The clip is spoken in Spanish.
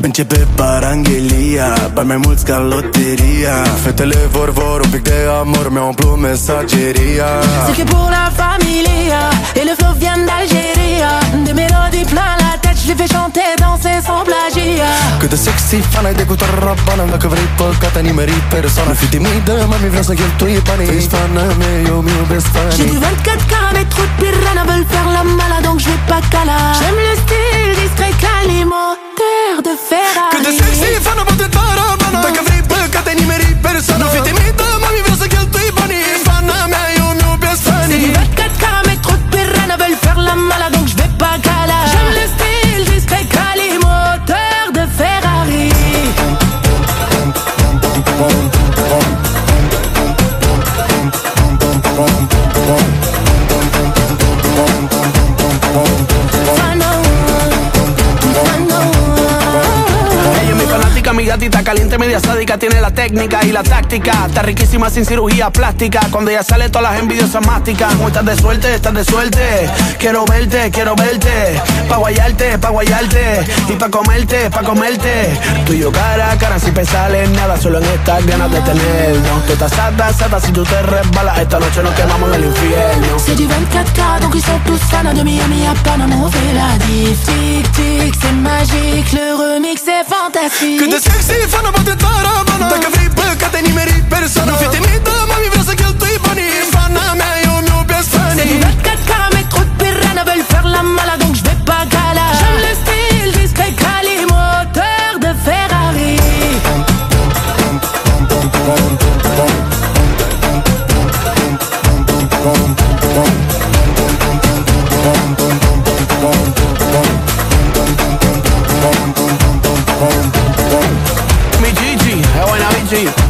Începe paranghelia Bani mai mulți ca loteria. Fetele vor vor un pic de amor Mi-au umplut mesageria. C'est que pour la familia Et le flow vient d'Algérie Des mélodies plein la tête Je les fais chanter, danser sans plagiat. Cât de sexy fan ai de cu tarabana Dacă vrei păcate nimeri persoană Fi timidă, mami vreau să cheltui banii. Ești fana mea, eu mi iubesc J'ai fanii du 24 carats mais trop de piranha veulent faire la malade donc je vais pas cala. J'aime mi gatita caliente, media sádica, tiene la técnica y la táctica. Está riquísima sin cirugía plástica. Cuando ella sale, todas las envidiosas másticas. Como estás de suerte, estás de suerte. Quiero verte, quiero verte. Pa' guayarte, pa' guayarte. Y pa' comerte, pa' comerte. Tú y yo cara a cara, en nada. Solo en estas ganas de tenernos. Tú estás sata, sata, si tú te resbalas. Esta noche nos quemamos en el infierno. C'est du 24K donc ils sont tous fans de Miami à Panama on fait la diff Tic tic c'est magique le remix est fantastique sexy, fană bate taravana Dacă vrei bă, că te nimeri persoană Nu fi to you.